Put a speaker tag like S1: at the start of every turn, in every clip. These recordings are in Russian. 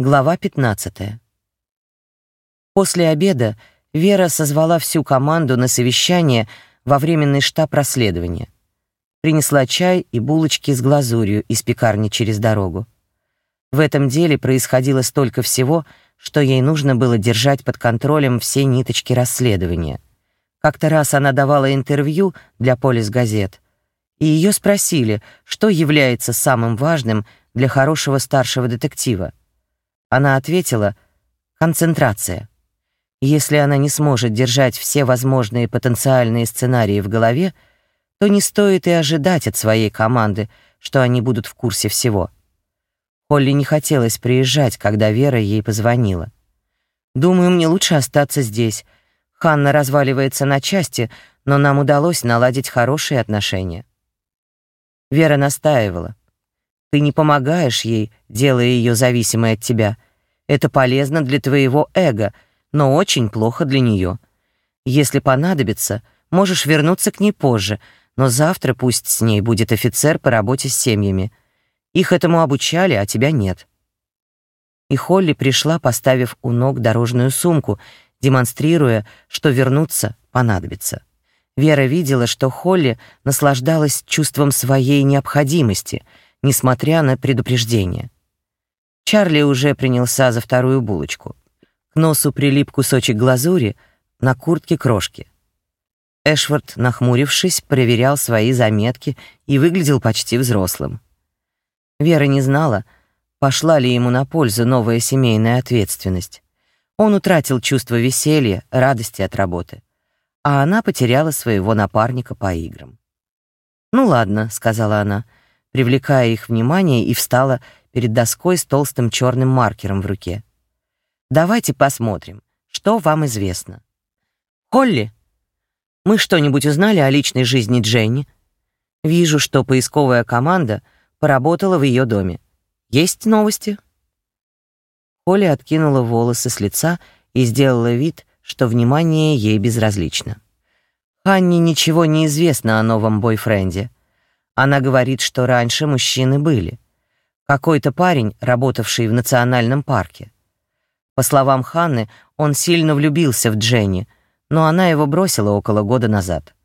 S1: Глава 15. После обеда Вера созвала всю команду на совещание во временный штаб расследования. Принесла чай и булочки с глазурью из пекарни через дорогу. В этом деле происходило столько всего, что ей нужно было держать под контролем все ниточки расследования. Как-то раз она давала интервью для «Полис газет», и ее спросили, что является самым важным для хорошего старшего детектива. Она ответила «концентрация». Если она не сможет держать все возможные потенциальные сценарии в голове, то не стоит и ожидать от своей команды, что они будут в курсе всего. Холли не хотелось приезжать, когда Вера ей позвонила. «Думаю, мне лучше остаться здесь. Ханна разваливается на части, но нам удалось наладить хорошие отношения». Вера настаивала. Ты не помогаешь ей, делая ее зависимой от тебя. Это полезно для твоего эго, но очень плохо для нее. Если понадобится, можешь вернуться к ней позже, но завтра пусть с ней будет офицер по работе с семьями. Их этому обучали, а тебя нет. И Холли пришла, поставив у ног дорожную сумку, демонстрируя, что вернуться понадобится. Вера видела, что Холли наслаждалась чувством своей необходимости — несмотря на предупреждение. Чарли уже принялся за вторую булочку. К носу прилип кусочек глазури, на куртке крошки. Эшвард, нахмурившись, проверял свои заметки и выглядел почти взрослым. Вера не знала, пошла ли ему на пользу новая семейная ответственность. Он утратил чувство веселья, радости от работы, а она потеряла своего напарника по играм. «Ну ладно», — сказала она, — привлекая их внимание, и встала перед доской с толстым черным маркером в руке. «Давайте посмотрим, что вам известно». «Холли, мы что-нибудь узнали о личной жизни Дженни?» «Вижу, что поисковая команда поработала в ее доме. Есть новости?» Холли откинула волосы с лица и сделала вид, что внимание ей безразлично. Ханне ничего не известно о новом бойфренде — она говорит, что раньше мужчины были. Какой-то парень, работавший в национальном парке. По словам Ханны, он сильно влюбился в Дженни, но она его бросила около года назад.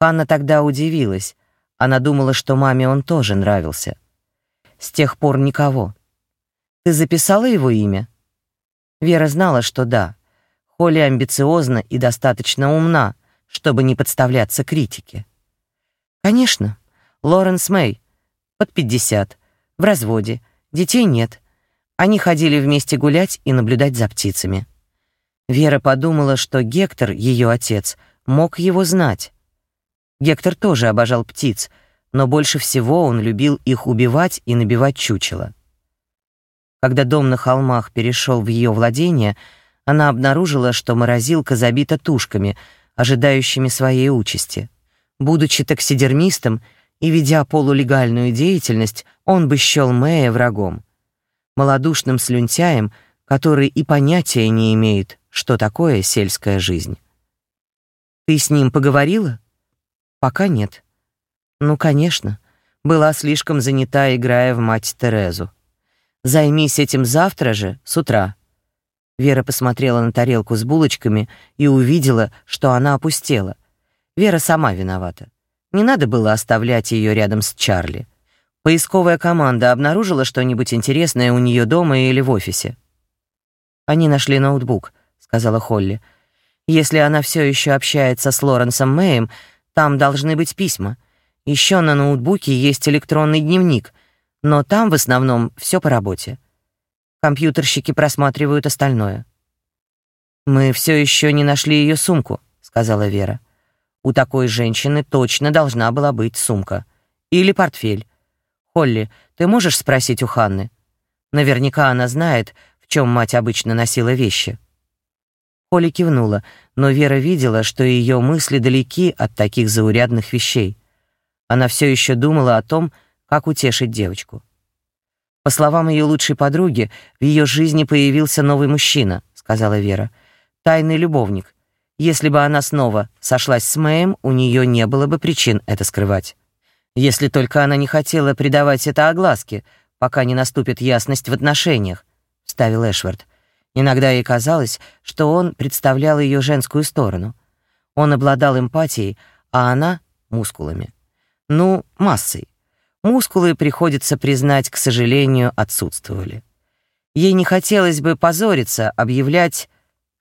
S1: Ханна тогда удивилась. Она думала, что маме он тоже нравился. С тех пор никого. Ты записала его имя? Вера знала, что да. Холли амбициозна и достаточно умна, чтобы не подставляться критике. Конечно, Лоренс Мэй, под 50, в разводе, детей нет. Они ходили вместе гулять и наблюдать за птицами. Вера подумала, что Гектор, ее отец, мог его знать. Гектор тоже обожал птиц, но больше всего он любил их убивать и набивать чучело. Когда дом на холмах перешел в ее владение, она обнаружила, что морозилка забита тушками, ожидающими своей участи. Будучи таксидермистом, и ведя полулегальную деятельность, он бы счел Мэя врагом, малодушным слюнтяем, который и понятия не имеет, что такое сельская жизнь. Ты с ним поговорила? Пока нет. Ну, конечно, была слишком занята, играя в мать Терезу. Займись этим завтра же, с утра. Вера посмотрела на тарелку с булочками и увидела, что она опустела. Вера сама виновата. Не надо было оставлять ее рядом с Чарли. Поисковая команда обнаружила что-нибудь интересное у нее дома или в офисе. Они нашли ноутбук, сказала Холли. Если она все еще общается с Лоренсом Мэем, там должны быть письма. Еще на ноутбуке есть электронный дневник, но там в основном все по работе. Компьютерщики просматривают остальное. Мы все еще не нашли ее сумку, сказала Вера. У такой женщины точно должна была быть сумка. Или портфель. Холли, ты можешь спросить у Ханны? Наверняка она знает, в чем мать обычно носила вещи. Холли кивнула, но Вера видела, что ее мысли далеки от таких заурядных вещей. Она все еще думала о том, как утешить девочку. По словам ее лучшей подруги, в ее жизни появился новый мужчина, сказала Вера. Тайный любовник, если бы она снова сошлась с Мэем, у нее не было бы причин это скрывать. Если только она не хотела придавать это огласке, пока не наступит ясность в отношениях, вставил Эшвард. Иногда ей казалось, что он представлял ее женскую сторону. Он обладал эмпатией, а она — мускулами. Ну, массой. Мускулы, приходится признать, к сожалению, отсутствовали. Ей не хотелось бы позориться, объявлять,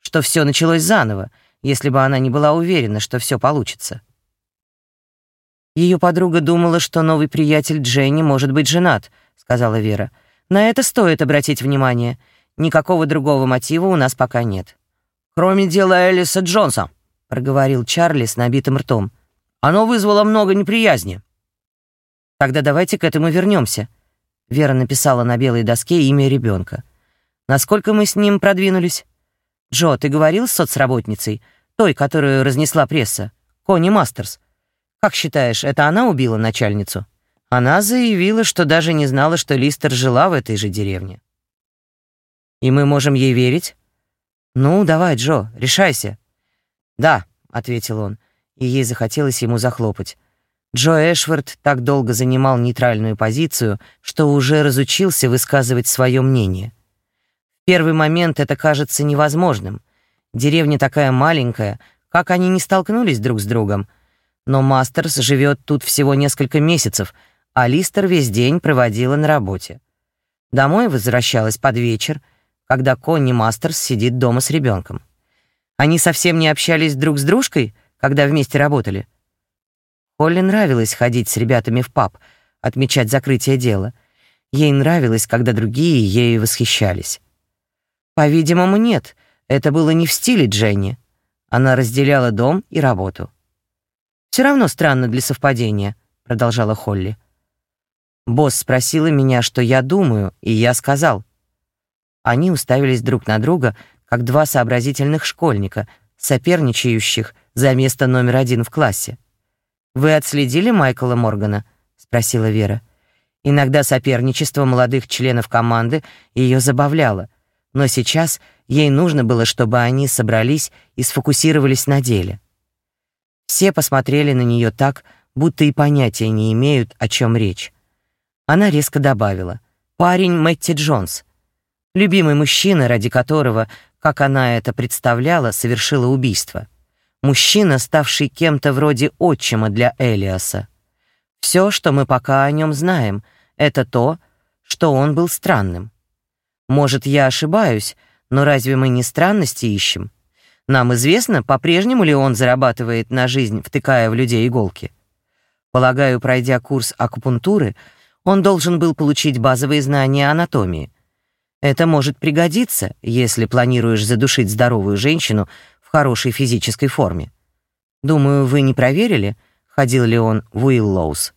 S1: что все началось заново, если бы она не была уверена, что все получится. Ее подруга думала, что новый приятель Дженни может быть женат, сказала Вера. На это стоит обратить внимание. Никакого другого мотива у нас пока нет. Кроме дела Элиса Джонса, проговорил Чарли с набитым ртом. Оно вызвало много неприязни. Тогда давайте к этому вернемся. Вера написала на белой доске имя ребенка. Насколько мы с ним продвинулись? Джо, ты говорил с соцработницей, той, которую разнесла пресса, Кони Мастерс? Как считаешь, это она убила начальницу? Она заявила, что даже не знала, что Листер жила в этой же деревне. И мы можем ей верить? Ну, давай, Джо, решайся. Да, ответил он, и ей захотелось ему захлопать. Джо Эшвард так долго занимал нейтральную позицию, что уже разучился высказывать свое мнение. Первый момент это кажется невозможным. Деревня такая маленькая, как они не столкнулись друг с другом. Но Мастерс живет тут всего несколько месяцев, а Листер весь день проводила на работе. Домой возвращалась под вечер, когда Конни Мастерс сидит дома с ребенком. Они совсем не общались друг с дружкой, когда вместе работали. Холли нравилось ходить с ребятами в паб, отмечать закрытие дела. Ей нравилось, когда другие ею восхищались. По-видимому, нет, это было не в стиле Дженни. Она разделяла дом и работу. Все равно странно для совпадения, продолжала Холли. Босс спросила меня, что я думаю, и я сказал. Они уставились друг на друга, как два сообразительных школьника, соперничающих за место номер один в классе. «Вы отследили Майкла Моргана?» — спросила Вера. Иногда соперничество молодых членов команды ее забавляло, но сейчас ей нужно было, чтобы они собрались и сфокусировались на деле. Все посмотрели на нее так, будто и понятия не имеют, о чем речь. Она резко добавила. «Парень Мэтти Джонс. Любимый мужчина, ради которого, как она это представляла, совершила убийство. Мужчина, ставший кем-то вроде отчима для Элиаса. Все, что мы пока о нем знаем, это то, что он был странным. Может, я ошибаюсь, но разве мы не странности ищем? Нам известно, по-прежнему ли он зарабатывает на жизнь, втыкая в людей иголки. Полагаю, пройдя курс акупунктуры, он должен был получить базовые знания анатомии. Это может пригодиться, если планируешь задушить здоровую женщину в хорошей физической форме. Думаю, вы не проверили, ходил ли он в Уиллоус.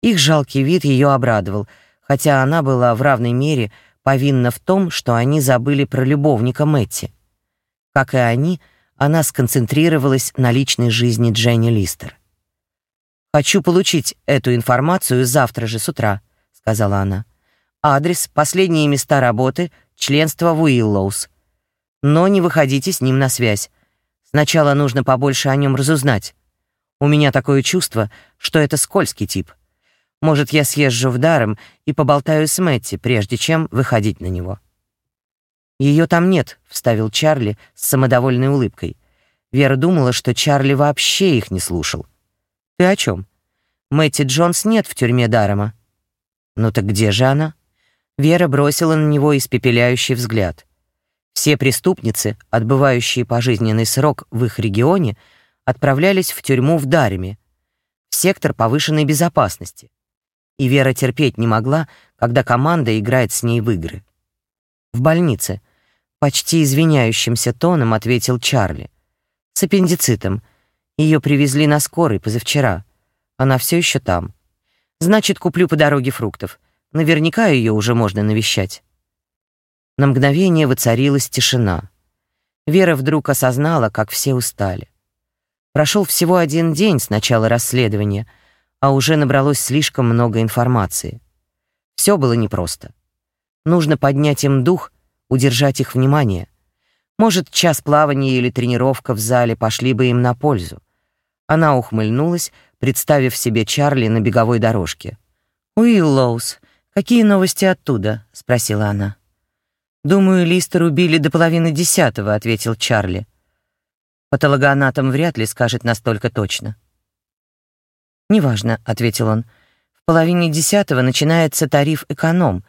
S1: Их жалкий вид ее обрадовал, хотя она была в равной мере повинна в том, что они забыли про любовника Мэтти. Как и они, она сконцентрировалась на личной жизни Дженни Листер. «Хочу получить эту информацию завтра же с утра», — сказала она. «Адрес, последние места работы, членство в Уиллоус. Но не выходите с ним на связь. Сначала нужно побольше о нем разузнать. У меня такое чувство, что это скользкий тип. Может, я съезжу в Даром и поболтаю с Мэтти, прежде чем выходить на него». Ее там нет», — вставил Чарли с самодовольной улыбкой. Вера думала, что Чарли вообще их не слушал. «Ты о чем? Мэтти Джонс нет в тюрьме Дарома». «Ну так где же она?» Вера бросила на него испепеляющий взгляд. Все преступницы, отбывающие пожизненный срок в их регионе, отправлялись в тюрьму в Дареме, в сектор повышенной безопасности. И Вера терпеть не могла, когда команда играет с ней в игры. В больнице, Почти извиняющимся тоном ответил Чарли. С аппендицитом. Ее привезли на скорой позавчера. Она все еще там. Значит, куплю по дороге фруктов. Наверняка ее уже можно навещать. На мгновение воцарилась тишина. Вера вдруг осознала, как все устали. Прошел всего один день с начала расследования, а уже набралось слишком много информации. Все было непросто. Нужно поднять им дух удержать их внимание. Может, час плавания или тренировка в зале пошли бы им на пользу. Она ухмыльнулась, представив себе Чарли на беговой дорожке. «Уиллоус, какие новости оттуда?» — спросила она. «Думаю, Листер убили до половины десятого», — ответил Чарли. «Патологоанатом вряд ли скажет настолько точно». «Неважно», — ответил он. «В половине десятого начинается тариф «эконом»,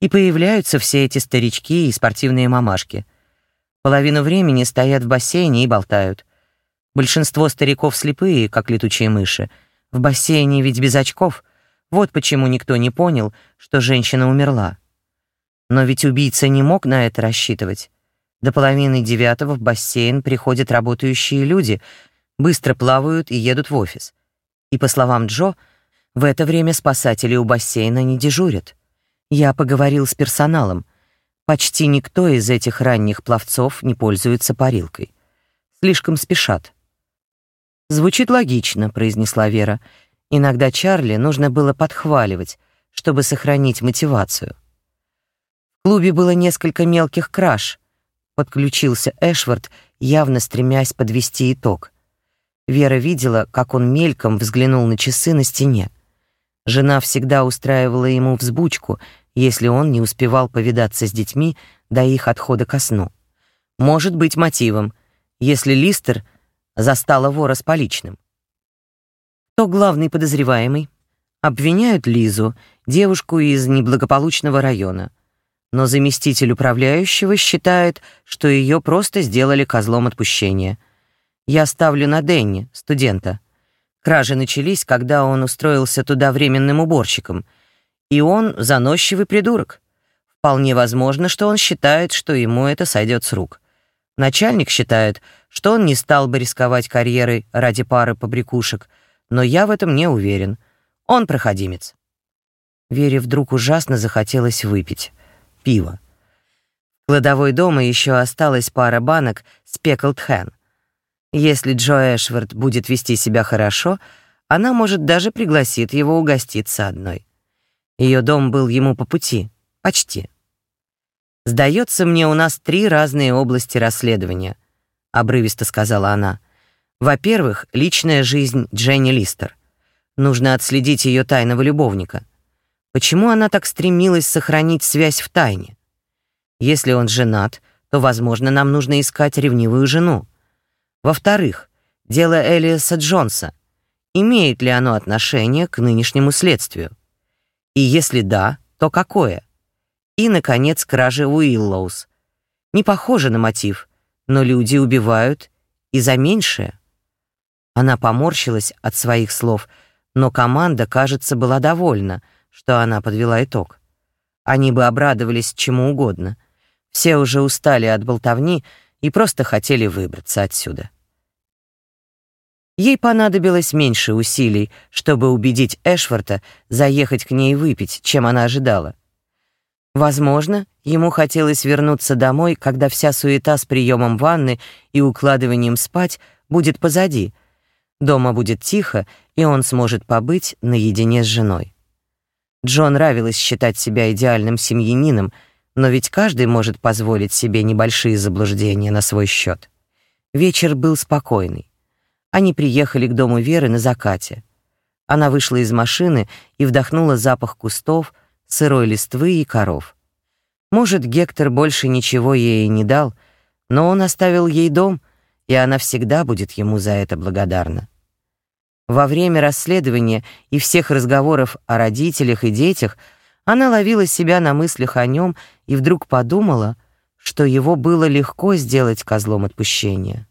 S1: и появляются все эти старички и спортивные мамашки. Половину времени стоят в бассейне и болтают. Большинство стариков слепые, как летучие мыши. В бассейне ведь без очков. Вот почему никто не понял, что женщина умерла. Но ведь убийца не мог на это рассчитывать. До половины девятого в бассейн приходят работающие люди, быстро плавают и едут в офис. И, по словам Джо, в это время спасатели у бассейна не дежурят. Я поговорил с персоналом. Почти никто из этих ранних пловцов не пользуется парилкой. Слишком спешат. «Звучит логично», — произнесла Вера. Иногда Чарли нужно было подхваливать, чтобы сохранить мотивацию. В клубе было несколько мелких краж. Подключился Эшвард, явно стремясь подвести итог. Вера видела, как он мельком взглянул на часы на стене. Жена всегда устраивала ему взбучку, если он не успевал повидаться с детьми до их отхода ко сну. Может быть мотивом, если Листер застала вора с поличным. Кто главный подозреваемый? Обвиняют Лизу, девушку из неблагополучного района но заместитель управляющего считает, что ее просто сделали козлом отпущения. Я ставлю на Дэнни, студента. Кражи начались, когда он устроился туда временным уборщиком, и он заносчивый придурок. Вполне возможно, что он считает, что ему это сойдет с рук. Начальник считает, что он не стал бы рисковать карьерой ради пары побрякушек, но я в этом не уверен. Он проходимец. Вере вдруг ужасно захотелось выпить пива. В кладовой дома еще осталась пара банок спеклд хэн. Если Джо Эшвард будет вести себя хорошо, она, может, даже пригласит его угоститься одной. Ее дом был ему по пути. Почти. «Сдается мне, у нас три разные области расследования», — обрывисто сказала она. «Во-первых, личная жизнь Дженни Листер. Нужно отследить ее тайного любовника. Почему она так стремилась сохранить связь в тайне? Если он женат, то, возможно, нам нужно искать ревнивую жену. Во-вторых, дело Элиаса Джонса. Имеет ли оно отношение к нынешнему следствию? И если да, то какое? И, наконец, кражи Уиллоус. Не похоже на мотив, но люди убивают и за меньшее. Она поморщилась от своих слов, но команда, кажется, была довольна — что она подвела итог. Они бы обрадовались чему угодно. Все уже устали от болтовни и просто хотели выбраться отсюда. Ей понадобилось меньше усилий, чтобы убедить Эшфорта заехать к ней выпить, чем она ожидала. Возможно, ему хотелось вернуться домой, когда вся суета с приемом ванны и укладыванием спать будет позади. Дома будет тихо, и он сможет побыть наедине с женой. Джо нравилось считать себя идеальным семьянином, но ведь каждый может позволить себе небольшие заблуждения на свой счет. Вечер был спокойный. Они приехали к дому Веры на закате. Она вышла из машины и вдохнула запах кустов, сырой листвы и коров. Может, Гектор больше ничего ей не дал, но он оставил ей дом, и она всегда будет ему за это благодарна. Во время расследования и всех разговоров о родителях и детях она ловила себя на мыслях о нем и вдруг подумала, что его было легко сделать козлом отпущения.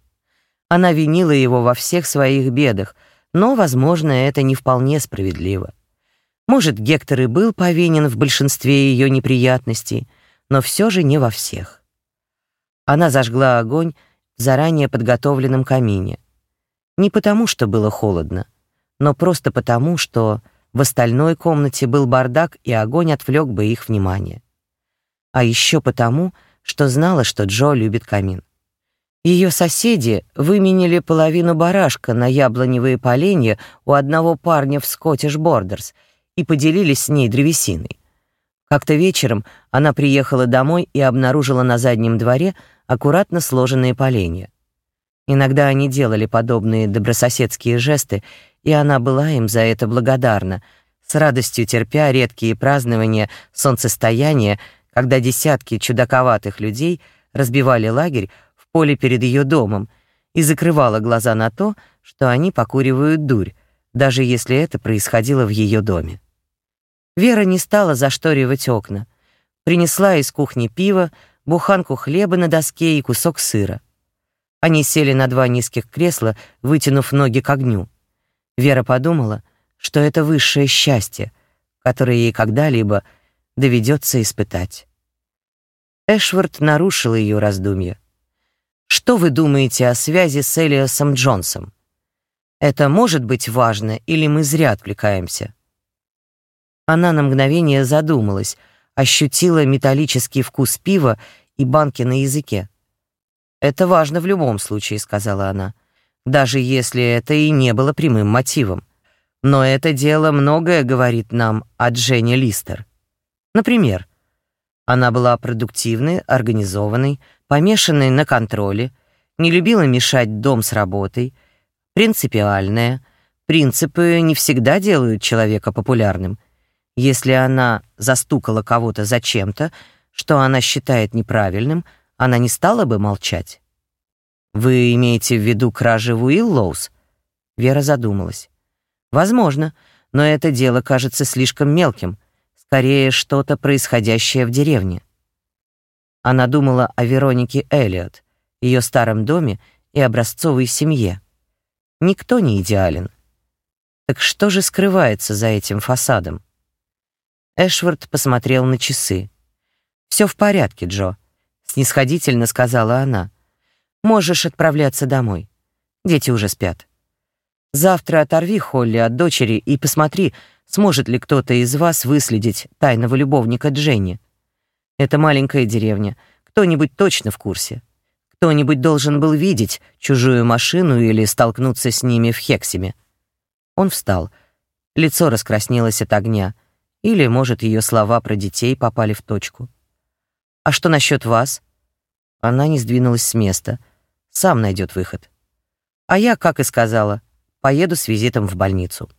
S1: Она винила его во всех своих бедах, но, возможно, это не вполне справедливо. Может, Гектор и был повинен в большинстве ее неприятностей, но все же не во всех. Она зажгла огонь в заранее подготовленном камине. Не потому, что было холодно, но просто потому, что в остальной комнате был бардак, и огонь отвлек бы их внимание. А еще потому, что знала, что Джо любит камин. Ее соседи выменили половину барашка на яблоневые поленья у одного парня в Scottish Borders и поделились с ней древесиной. Как-то вечером она приехала домой и обнаружила на заднем дворе аккуратно сложенные поленья. Иногда они делали подобные добрососедские жесты, и она была им за это благодарна, с радостью терпя редкие празднования солнцестояния, когда десятки чудаковатых людей разбивали лагерь поле перед ее домом и закрывала глаза на то, что они покуривают дурь, даже если это происходило в ее доме. Вера не стала зашторивать окна. Принесла из кухни пиво, буханку хлеба на доске и кусок сыра. Они сели на два низких кресла, вытянув ноги к огню. Вера подумала, что это высшее счастье, которое ей когда-либо доведется испытать. Эшвард нарушил ее раздумья. «Что вы думаете о связи с Элиасом Джонсом? Это может быть важно, или мы зря отвлекаемся?» Она на мгновение задумалась, ощутила металлический вкус пива и банки на языке. «Это важно в любом случае», — сказала она, «даже если это и не было прямым мотивом. Но это дело многое говорит нам о Дженни Листер. Например, она была продуктивной, организованной, помешанной на контроле, не любила мешать дом с работой, принципиальная. Принципы не всегда делают человека популярным. Если она застукала кого-то за чем-то, что она считает неправильным, она не стала бы молчать. «Вы имеете в виду кражи в Уиллоус?» Вера задумалась. «Возможно, но это дело кажется слишком мелким, скорее что-то происходящее в деревне». Она думала о Веронике Эллиот, ее старом доме и образцовой семье. Никто не идеален. Так что же скрывается за этим фасадом? Эшвард посмотрел на часы. «Все в порядке, Джо», — снисходительно сказала она. «Можешь отправляться домой. Дети уже спят. Завтра оторви Холли от дочери и посмотри, сможет ли кто-то из вас выследить тайного любовника Дженни. Это маленькая деревня, кто-нибудь точно в курсе. Кто-нибудь должен был видеть чужую машину или столкнуться с ними в Хексиме». Он встал. Лицо раскраснелось от огня — или, может, ее слова про детей попали в точку. «А что насчет вас?» Она не сдвинулась с места. «Сам найдет выход». А я, как и сказала, поеду с визитом в больницу.